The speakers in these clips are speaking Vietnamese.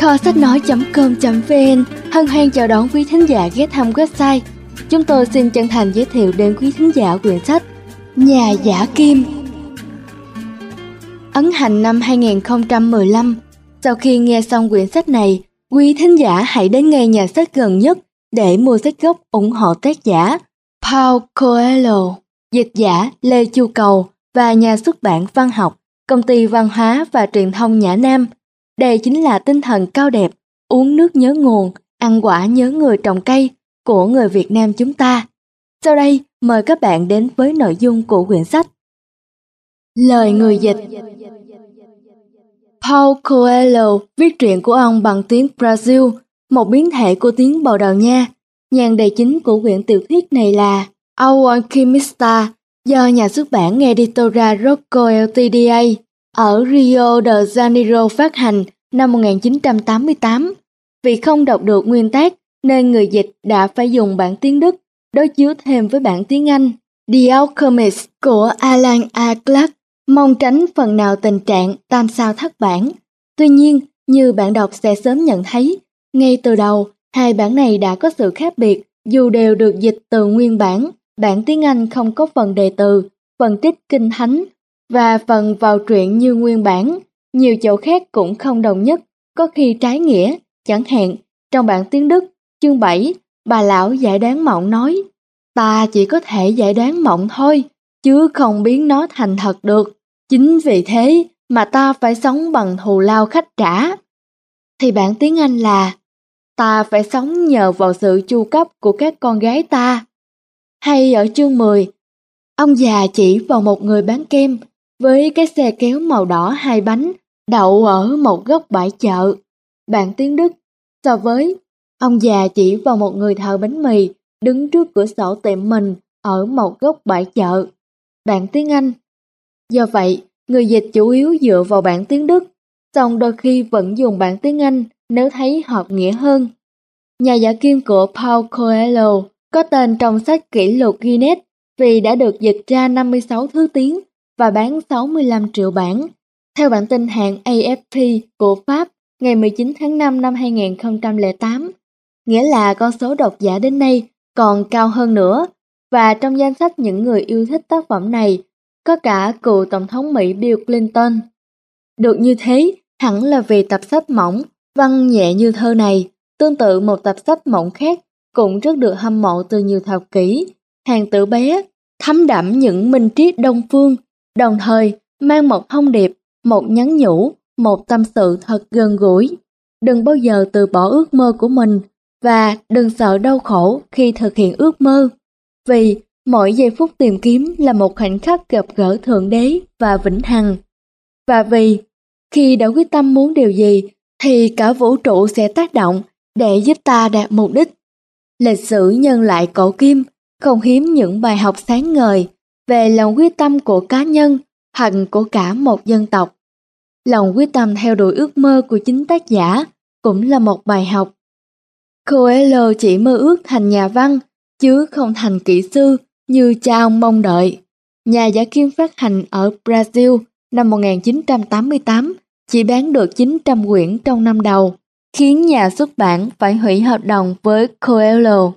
Kho sách nói.com.vn hân hoan chào đón quý thính giả ghé thăm website. Chúng tôi xin chân thành giới thiệu đến quý thính giả quyển sách Nhà giả kim. Ấn hành năm 2015. Sau khi nghe xong quyển sách này, quý thính giả hãy đến ngay nhà sách gần nhất để mua sách gốc ủng hộ tác giả Paul Coelho, dịch giả Lê Chu Cầu và nhà xuất bản văn học, công ty văn hóa và truyền thông Nhã Nam. Đây chính là tinh thần cao đẹp, uống nước nhớ nguồn, ăn quả nhớ người trồng cây của người Việt Nam chúng ta. Sau đây, mời các bạn đến với nội dung của quyển sách. Lời người dịch Paul Coelho viết truyện của ông bằng tiếng Brazil, một biến thể của tiếng Bồ Đào Nha. Nhàn đề chính của quyển tiểu thuyết này là Our Alchemista do nhà xuất bản Editora Rocco Ltda ở Rio de Janeiro phát hành năm 1988. Vì không đọc được nguyên tác nên người dịch đã phải dùng bản tiếng Đức đối chiếu thêm với bản tiếng Anh The Alchemist của Alan A. Clark mong tránh phần nào tình trạng tam sao thất bản. Tuy nhiên, như bạn đọc sẽ sớm nhận thấy, ngay từ đầu, hai bản này đã có sự khác biệt dù đều được dịch từ nguyên bản. Bản tiếng Anh không có phần đề từ, phần trích kinh thánh và phần vào truyện như nguyên bản. Nhiều chỗ khác cũng không đồng nhất, có khi trái nghĩa, chẳng hạn trong bản tiếng Đức, chương 7, bà lão giải đoán mộng nói, ta chỉ có thể giải đoán mộng thôi, chứ không biến nó thành thật được. Chính vì thế mà ta phải sống bằng thù lao khách trả. Thì bản tiếng Anh là ta phải sống nhờ vào sự chu cấp của các con gái ta. Hay ở chương 10, ông già chỉ vào một người bán kem với cái xe kéo màu đỏ hai bánh đậu ở một góc bãi chợ. Bản tiếng Đức so với ông già chỉ vào một người thợ bánh mì đứng trước cửa sổ tiệm mình ở một góc bãi chợ. Bản tiếng Anh Do vậy, người dịch chủ yếu dựa vào bản tiếng Đức, song đôi khi vẫn dùng bản tiếng Anh nếu thấy hợp nghĩa hơn. Nhà giả kim của Paul Coelho có tên trong sách kỷ lục Guinness vì đã được dịch ra 56 thứ tiếng và bán 65 triệu bản. Theo bản tin hãng AFP của Pháp ngày 19 tháng 5 năm 2008, nghĩa là con số độc giả đến nay còn cao hơn nữa và trong danh sách những người yêu thích tác phẩm này có cả cựu Tổng thống Mỹ Bill Clinton. Được như thế, hẳn là vì tập sách mỏng, văn nhẹ như thơ này, tương tự một tập sách mỏng khác cũng rất được hâm mộ từ nhiều thập kỷ. Hàng tử bé, thấm đẫm những minh triết đông phương, đồng thời mang một thông điệp, một nhắn nhủ, một tâm sự thật gần gũi. Đừng bao giờ từ bỏ ước mơ của mình và đừng sợ đau khổ khi thực hiện ước mơ. Vì Mỗi giây phút tìm kiếm là một khoảnh khắc gặp gỡ Thượng Đế và Vĩnh Hằng. Và vì khi đã quyết tâm muốn điều gì thì cả vũ trụ sẽ tác động để giúp ta đạt mục đích. Lịch sử nhân lại cổ kim không hiếm những bài học sáng ngời về lòng quyết tâm của cá nhân hoặc của cả một dân tộc. Lòng quyết tâm theo đuổi ước mơ của chính tác giả cũng là một bài học. Coelho chỉ mơ ước thành nhà văn, chứ không thành kỹ sư như cha ông mong đợi. Nhà giả kim phát hành ở Brazil năm 1988 chỉ bán được 900 quyển trong năm đầu, khiến nhà xuất bản phải hủy hợp đồng với Coelho.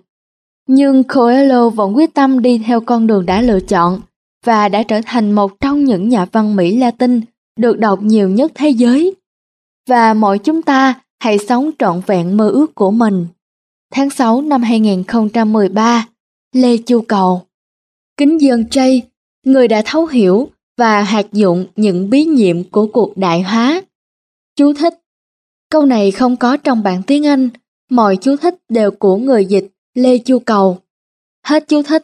Nhưng Coelho vẫn quyết tâm đi theo con đường đã lựa chọn và đã trở thành một trong những nhà văn Mỹ Latin được đọc nhiều nhất thế giới. Và mọi chúng ta hãy sống trọn vẹn mơ ước của mình. Tháng 6 năm 2013, Lê Chu Cầu Kính dân Jay, người đã thấu hiểu và hạt dụng những bí nhiệm của cuộc đại hóa. Chú thích Câu này không có trong bản tiếng Anh, mọi chú thích đều của người dịch Lê Chu Cầu. Hết chú thích.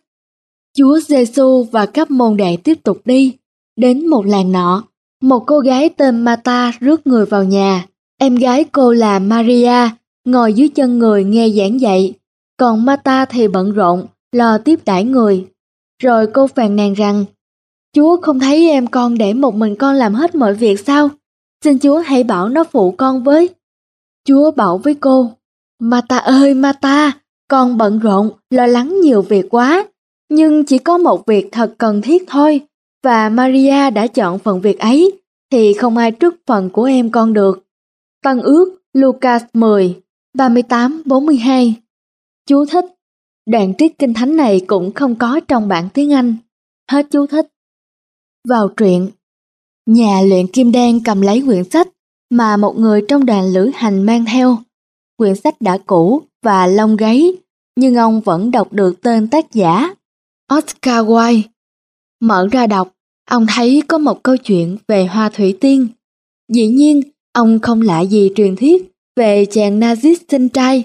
Chúa Giêsu và các môn đệ tiếp tục đi, đến một làng nọ. Một cô gái tên Mata rước người vào nhà. Em gái cô là Maria, ngồi dưới chân người nghe giảng dạy. Còn Mata thì bận rộn, lo tiếp đãi người. Rồi cô phàn nàn rằng, Chúa không thấy em con để một mình con làm hết mọi việc sao? Xin Chúa hãy bảo nó phụ con với. Chúa bảo với cô, Mata ơi Mata, con bận rộn, lo lắng nhiều việc quá, nhưng chỉ có một việc thật cần thiết thôi, và Maria đã chọn phần việc ấy, thì không ai trước phần của em con được. Tân ước, Lucas 10, 38-42 Chú thích Đoạn tiết kinh thánh này cũng không có trong bản tiếng Anh. Hết chú thích. Vào truyện Nhà luyện kim đen cầm lấy quyển sách mà một người trong đoàn lữ hành mang theo. Quyển sách đã cũ và lông gáy, nhưng ông vẫn đọc được tên tác giả. Oscar Wilde. Mở ra đọc, ông thấy có một câu chuyện về hoa thủy tiên. Dĩ nhiên, ông không lạ gì truyền thuyết về chàng Nazis sinh trai,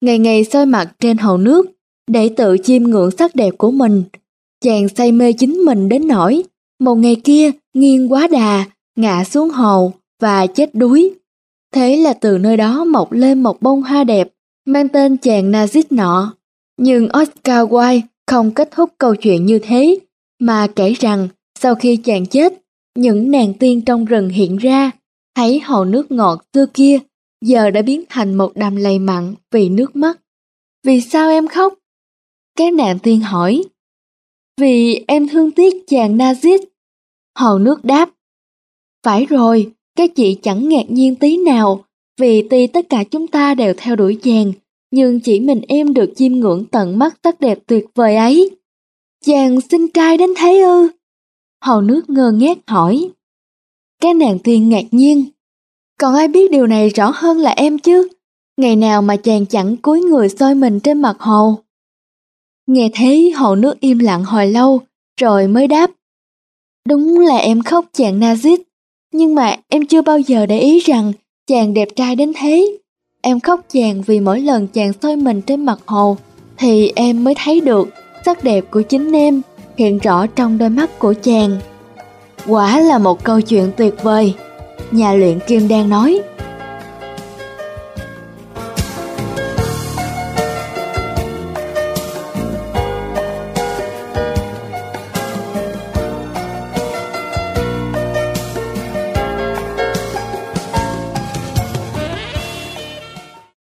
ngày ngày soi mặt trên hồ nước để tự chiêm ngưỡng sắc đẹp của mình. Chàng say mê chính mình đến nỗi một ngày kia nghiêng quá đà, ngã xuống hồ và chết đuối. Thế là từ nơi đó mọc lên một bông hoa đẹp mang tên chàng Nazis nọ. Nhưng Oscar Wilde không kết thúc câu chuyện như thế, mà kể rằng sau khi chàng chết, những nàng tiên trong rừng hiện ra, thấy hồ nước ngọt xưa kia giờ đã biến thành một đầm lầy mặn vì nước mắt. Vì sao em khóc? Các nàng tiên hỏi. Vì em thương tiếc chàng Nazis. Hồ nước đáp. Phải rồi, các chị chẳng ngạc nhiên tí nào, vì tuy tất cả chúng ta đều theo đuổi chàng, nhưng chỉ mình em được chiêm ngưỡng tận mắt sắc đẹp tuyệt vời ấy. Chàng xinh trai đến thế ư? Hầu nước ngơ ngác hỏi. Các nàng tiên ngạc nhiên. Còn ai biết điều này rõ hơn là em chứ? Ngày nào mà chàng chẳng cúi người soi mình trên mặt hồ. Nghe thấy hồ nước im lặng hồi lâu, rồi mới đáp. Đúng là em khóc chàng Nazis, nhưng mà em chưa bao giờ để ý rằng chàng đẹp trai đến thế. Em khóc chàng vì mỗi lần chàng soi mình trên mặt hồ, thì em mới thấy được sắc đẹp của chính em hiện rõ trong đôi mắt của chàng. Quả là một câu chuyện tuyệt vời, nhà luyện kim đang nói.